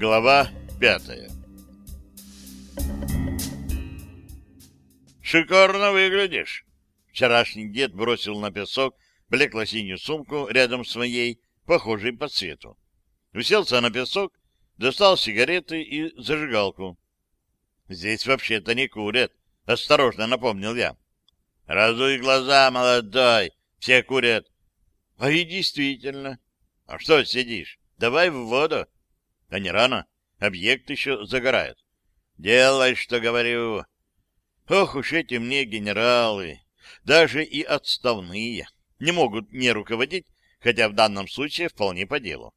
Глава пятая «Шикарно выглядишь!» Вчерашний дед бросил на песок блекло-синюю сумку рядом с моей, похожей по цвету. Уселся на песок, достал сигареты и зажигалку. «Здесь вообще-то не курят», — осторожно напомнил я. «Разуй глаза, молодой, все курят». «А и действительно. А что сидишь? Давай в воду». А не рано. Объект еще загорает. Делай, что говорю. Ох уж эти мне генералы. Даже и отставные. Не могут не руководить, хотя в данном случае вполне по делу.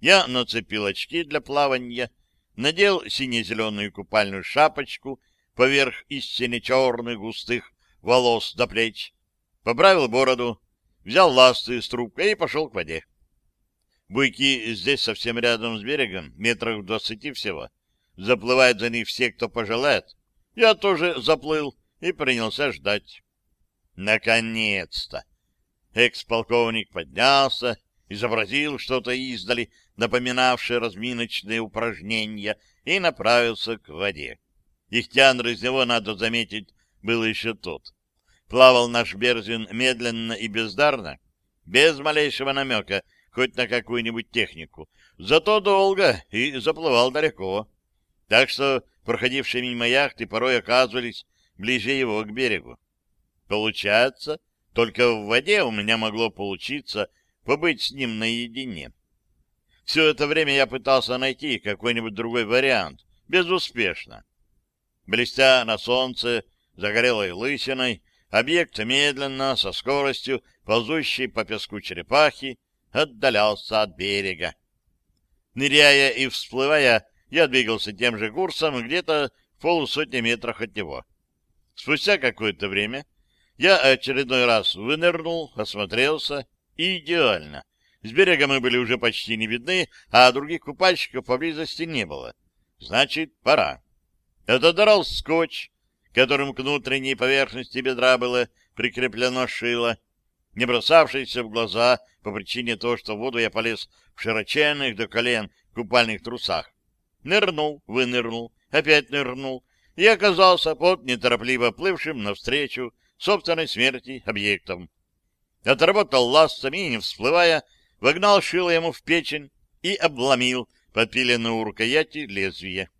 Я нацепил очки для плавания, надел сине-зеленую купальную шапочку поверх истинно черных густых волос до плеч, поправил бороду, взял ласты с трубкой и пошел к воде. Буйки здесь совсем рядом с берегом, метрах в двадцати всего. Заплывают за них все, кто пожелает. Я тоже заплыл и принялся ждать. Наконец-то! Экс-полковник поднялся, изобразил что-то издали, напоминавшее разминочные упражнения, и направился к воде. Ихтиандр из него, надо заметить, был еще тот. Плавал наш Берзин медленно и бездарно, без малейшего намека — хоть на какую-нибудь технику. Зато долго и заплывал далеко. Так что проходившие мимо яхты порой оказывались ближе его к берегу. Получается, только в воде у меня могло получиться побыть с ним наедине. Все это время я пытался найти какой-нибудь другой вариант. Безуспешно. Блестя на солнце, загорелой лысиной, объект медленно, со скоростью, ползущей по песку черепахи, отдалялся от берега. Ныряя и всплывая, я двигался тем же курсом где-то в полусотни метрах от него. Спустя какое-то время я очередной раз вынырнул, осмотрелся, и идеально. С берега мы были уже почти не видны, а других купальщиков поблизости не было. Значит, пора. Отодрал скотч, которым к внутренней поверхности бедра было прикреплено шило, не бросавшийся в глаза по причине того, что в воду я полез в широченных до колен купальных трусах. Нырнул, вынырнул, опять нырнул и оказался под неторопливо плывшим навстречу собственной смерти объектом. Отработал ластами и, не всплывая, вогнал шило ему в печень и обломил подпиленную у рукояти лезвие.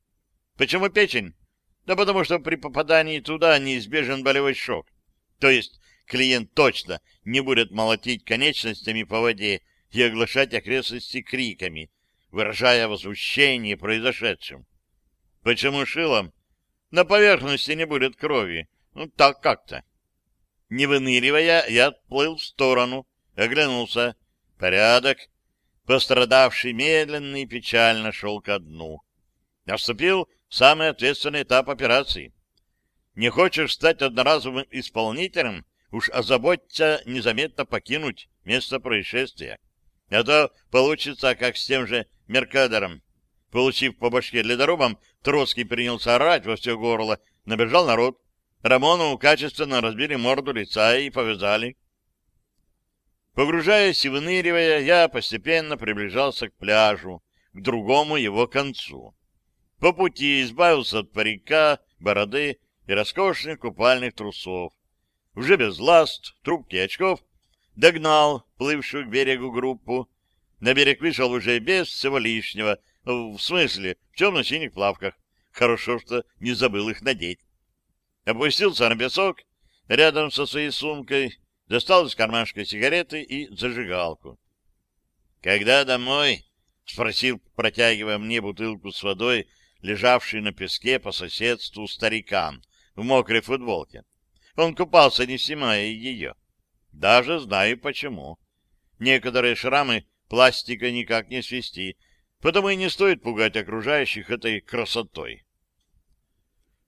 Почему печень? Да потому что при попадании туда неизбежен болевой шок. То есть клиент точно не будет молотить конечностями по воде и оглашать окрестности криками, выражая возмущение произошедшим. Почему шилом? На поверхности не будет крови. Ну, так как-то. Не выныривая, я отплыл в сторону, оглянулся. Порядок. Пострадавший медленно и печально шел ко дну. Наступил самый ответственный этап операции. Не хочешь стать одноразовым исполнителем — уж озаботься незаметно покинуть место происшествия. А то получится, как с тем же Меркадером. Получив по башке ледорубом, Троцкий принялся орать во все горло, набежал народ. Рамону качественно разбили морду лица и повязали. Погружаясь и выныривая, я постепенно приближался к пляжу, к другому его концу. По пути избавился от парика, бороды и роскошных купальных трусов уже без ласт, трубки и очков, догнал плывшую к берегу группу. На берег вышел уже без всего лишнего, в смысле, в темно-синих плавках. Хорошо, что не забыл их надеть. Опустился на песок рядом со своей сумкой, достал из кармашка сигареты и зажигалку. «Когда домой?» — спросил, протягивая мне бутылку с водой, лежавший на песке по соседству старикам в мокрой футболке. Он купался, не снимая ее. Даже знаю почему. Некоторые шрамы пластика никак не свести, потому и не стоит пугать окружающих этой красотой.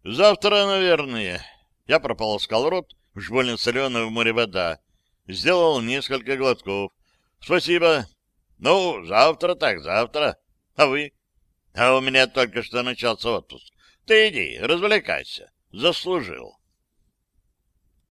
Завтра, наверное. Я прополоскал рот, уж больно соленая в море вода. Сделал несколько глотков. Спасибо. Ну, завтра так, завтра. А вы? А у меня только что начался отпуск. Ты иди, развлекайся. Заслужил.